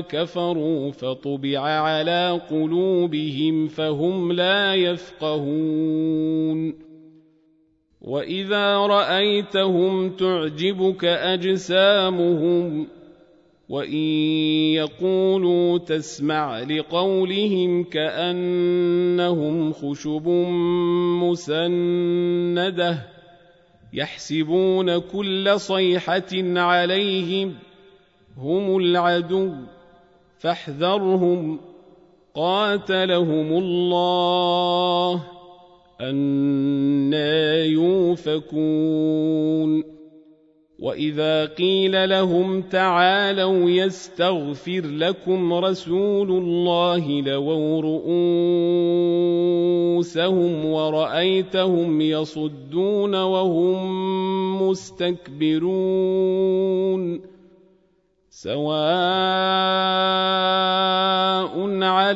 كفروا فطبع على قلوبهم فهم لا يفقهون. وإذا رأيتهم تعجبك أجسامهم وإن يقولوا تسمع لقولهم كأنهم خشب مسندة يحسبون كل صيحة عليهم هم العدو. فاحذرهم قاتلهم الله أنا يوفكون. وإذا قيل لهم تعالوا يستغفر لكم رسول الله لووا رؤوسهم ورأيتهم يصدون وهم مستكبرون. سواء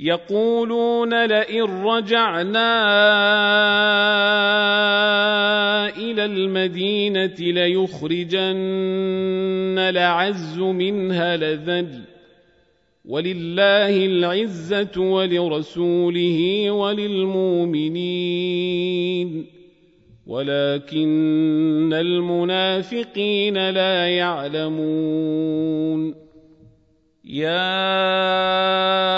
يقولون لئن رجعنا إلى المدينة ليخرجن لعز منها لذل ولله العزة ولرسوله وللمؤمنين ولكن المنافقين لا يعلمون يا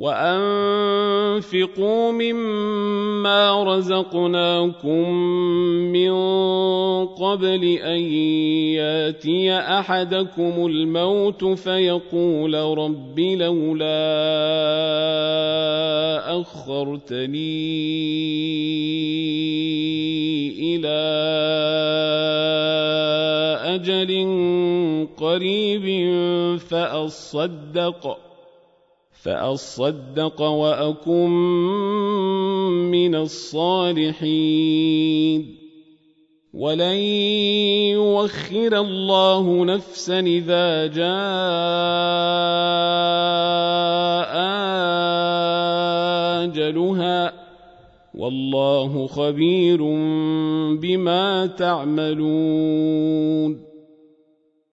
وأنفقوا مما رزقناكم من قبل أن ياتي أحدكم الموت فيقول رب لولا أخرتني إلى أجل قريب فأصدق فأصدق وأكن من الصالحين ولن يوخر الله نفسا إذا جاء أجلها والله خبير بما تعملون